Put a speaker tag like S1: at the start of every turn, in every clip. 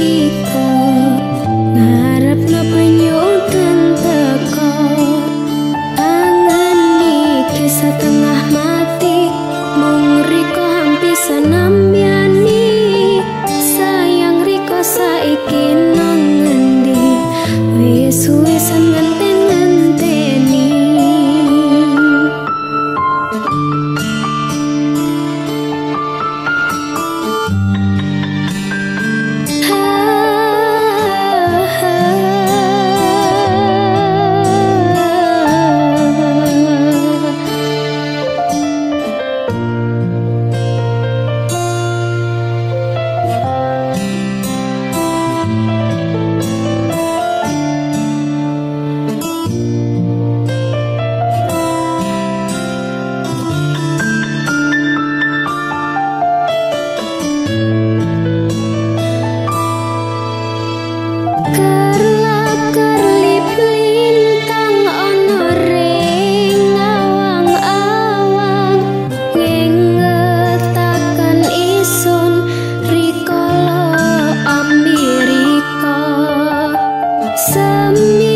S1: tiko Narap na panyutan teko. Angan iki setengah mati Mung riko hampisan nambyani Sayang riko saiki nang ngendi Wis-wisan em như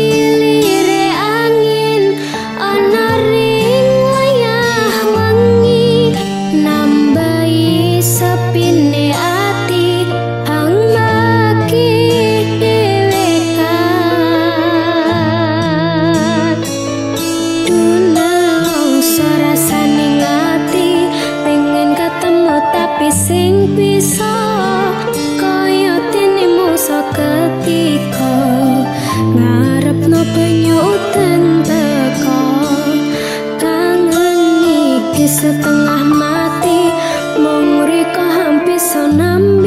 S1: Setelah setengah mati mau riko hampir senam